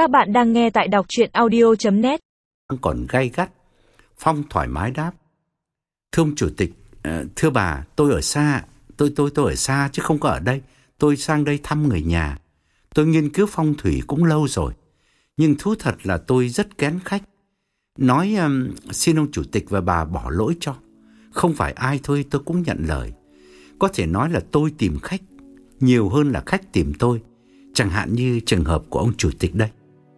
Các bạn đang nghe tại đọc chuyện audio.net Còn gay gắt, Phong thoải mái đáp. Thưa ông chủ tịch, ờ, thưa bà, tôi ở xa, tôi tôi tôi ở xa chứ không có ở đây. Tôi sang đây thăm người nhà. Tôi nghiên cứu phong thủy cũng lâu rồi. Nhưng thú thật là tôi rất kén khách. Nói um, xin ông chủ tịch và bà bỏ lỗi cho. Không phải ai thôi tôi cũng nhận lời. Có thể nói là tôi tìm khách nhiều hơn là khách tìm tôi. Chẳng hạn như trường hợp của ông chủ tịch đây.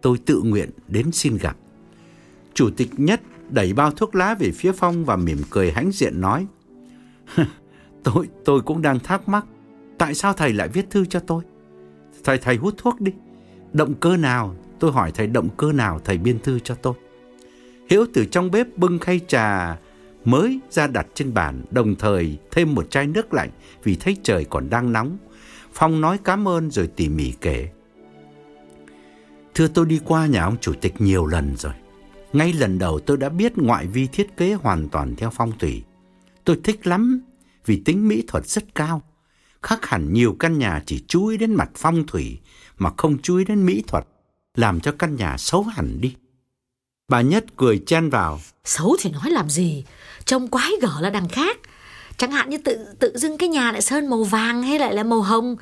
Tôi tự nguyện đến xin gặp. Chủ tịch nhất đẩy bao thuốc lá về phía Phong và mỉm cười hãnh diện nói. tôi tôi cũng đang thắc mắc. Tại sao thầy lại viết thư cho tôi? Thầy thầy hút thuốc đi. Động cơ nào? Tôi hỏi thầy động cơ nào thầy biên thư cho tôi. Hiếu từ trong bếp bưng khay trà mới ra đặt trên bàn, đồng thời thêm một chai nước lạnh vì thấy trời còn đang nóng. Phong nói cảm ơn rồi tỉ mỉ kể. Thưa tôi đi qua nhà ông chủ tịch nhiều lần rồi. Ngay lần đầu tôi đã biết ngoại vi thiết kế hoàn toàn theo phong thủy. Tôi thích lắm vì tính mỹ thuật rất cao. Khác hẳn nhiều căn nhà chỉ chú ý đến mặt phong thủy mà không chú ý đến mỹ thuật, làm cho căn nhà xấu hẳn đi. Bà Nhất cười chen vào. Xấu thì nói làm gì, trông quái gở là đằng khác. Chẳng hạn như tự tự dưng cái nhà lại sơn màu vàng hay lại là màu hồng.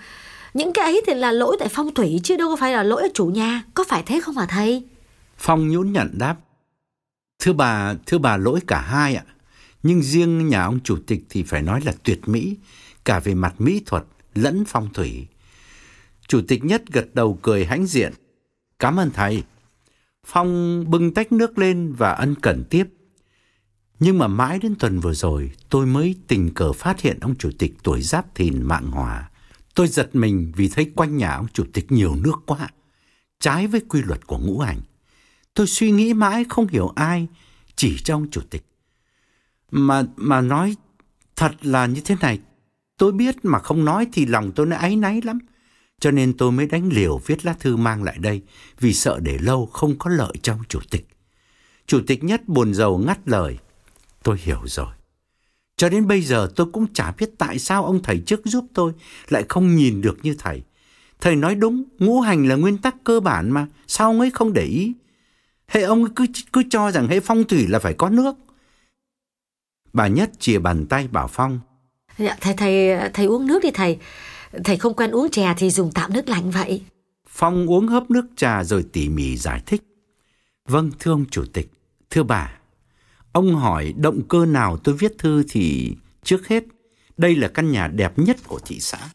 Những cái ấy thì là lỗi tại phong thủy chứ đâu có phải là lỗi ở chủ nhà. Có phải thế không hả thầy? Phong nhún nhận đáp. Thưa bà, thưa bà lỗi cả hai ạ. Nhưng riêng nhà ông chủ tịch thì phải nói là tuyệt mỹ, cả về mặt mỹ thuật lẫn phong thủy. Chủ tịch nhất gật đầu cười hãnh diện. Cảm ơn thầy. Phong bưng tách nước lên và ân cần tiếp. Nhưng mà mãi đến tuần vừa rồi, tôi mới tình cờ phát hiện ông chủ tịch tuổi giáp thìn mạng hòa Tôi giật mình vì thấy quanh nhà ông chủ tịch nhiều nước quá, trái với quy luật của ngũ hành. Tôi suy nghĩ mãi không hiểu ai chỉ cho ông chủ tịch. Mà mà nói thật là như thế này, tôi biết mà không nói thì lòng tôi nó áy náy lắm. Cho nên tôi mới đánh liều viết lá thư mang lại đây vì sợ để lâu không có lợi cho ông chủ tịch. Chủ tịch nhất buồn rầu ngắt lời. Tôi hiểu rồi. Cho đến bây giờ tôi cũng chả biết tại sao ông thầy trước giúp tôi lại không nhìn được như thầy. Thầy nói đúng, ngũ hành là nguyên tắc cơ bản mà, sao ông ấy không để ý? Hệ ông cứ cứ cho rằng hệ phong thủy là phải có nước. Bà Nhất chìa bàn tay bảo Phong. Dạ, thầy thầy thầy uống nước đi thầy. Thầy không quen uống chè thì dùng tạm nước lạnh vậy. Phong uống hớp nước trà rồi tỉ mỉ giải thích. Vâng, thưa ông chủ tịch, thưa bà, Ông hỏi động cơ nào tôi viết thư thì trước hết đây là căn nhà đẹp nhất của thị xã.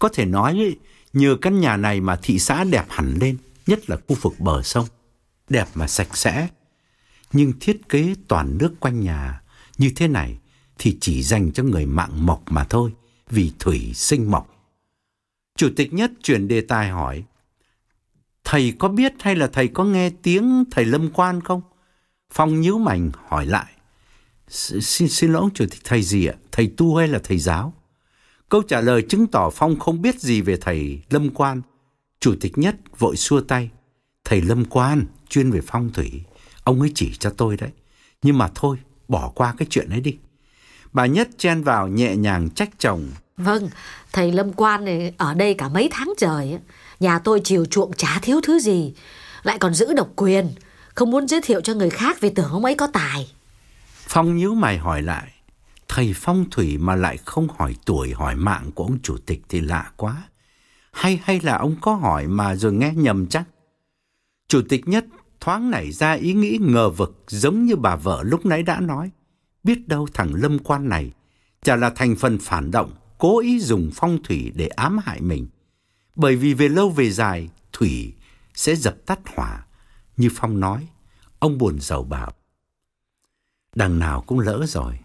Có thể nói nhờ căn nhà này mà thị xã đẹp hẳn lên, nhất là khu vực bờ sông. Đẹp mà sạch sẽ. Nhưng thiết kế toàn nước quanh nhà như thế này thì chỉ dành cho người mạng mộc mà thôi, vì thủy sinh mộc. Chủ tịch nhất chuyển đề tài hỏi, Thầy có biết hay là thầy có nghe tiếng thầy Lâm Quan không? Phong nhíu mảnh hỏi lại. Xin xin lỗi chủ tịch thầy gì ạ? Thầy tu hay là thầy giáo? Câu trả lời chứng tỏ Phong không biết gì về thầy Lâm Quan. Chủ tịch nhất vội xua tay. Thầy Lâm Quan chuyên về phong thủy. Ông ấy chỉ cho tôi đấy. Nhưng mà thôi, bỏ qua cái chuyện ấy đi. Bà Nhất chen vào nhẹ nhàng trách chồng. Vâng, thầy Lâm Quan này ở đây cả mấy tháng trời. Nhà tôi chiều chuộng chả thiếu thứ gì. Lại còn giữ độc quyền không muốn giới thiệu cho người khác vì tưởng ông ấy có tài. Phong nhíu mày hỏi lại, thầy phong thủy mà lại không hỏi tuổi hỏi mạng của ông chủ tịch thì lạ quá. Hay hay là ông có hỏi mà rồi nghe nhầm chắc? Chủ tịch nhất thoáng nảy ra ý nghĩ ngờ vực giống như bà vợ lúc nãy đã nói. Biết đâu thằng lâm quan này chả là thành phần phản động, cố ý dùng phong thủy để ám hại mình. Bởi vì về lâu về dài, thủy sẽ dập tắt hỏa như Phong nói, ông buồn rầu bảo. Đằng nào cũng lỡ rồi.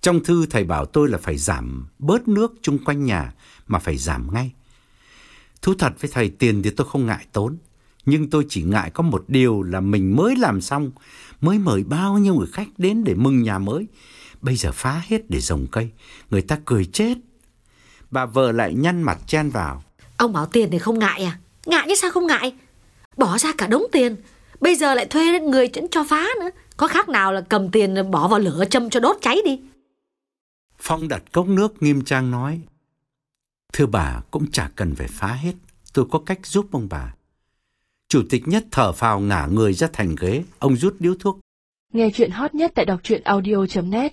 Trong thư thầy bảo tôi là phải giảm bớt nước chung quanh nhà mà phải giảm ngay. Thú thật với thầy tiền thì tôi không ngại tốn. Nhưng tôi chỉ ngại có một điều là mình mới làm xong, mới mời bao nhiêu người khách đến để mừng nhà mới. Bây giờ phá hết để trồng cây, người ta cười chết. Bà vợ lại nhăn mặt chen vào. Ông bảo tiền thì không ngại à? Ngại chứ sao không ngại? Bỏ ra cả đống tiền, Bây giờ lại thuê người vẫn cho phá nữa. Có khác nào là cầm tiền bỏ vào lửa châm cho đốt cháy đi? Phong đặt cốc nước nghiêm trang nói Thưa bà cũng chả cần phải phá hết. Tôi có cách giúp ông bà. Chủ tịch Nhất thở phào ngả người ra thành ghế, ông rút điếu thuốc. Nghe chuyện hot nhất tại đọc truyện audio.net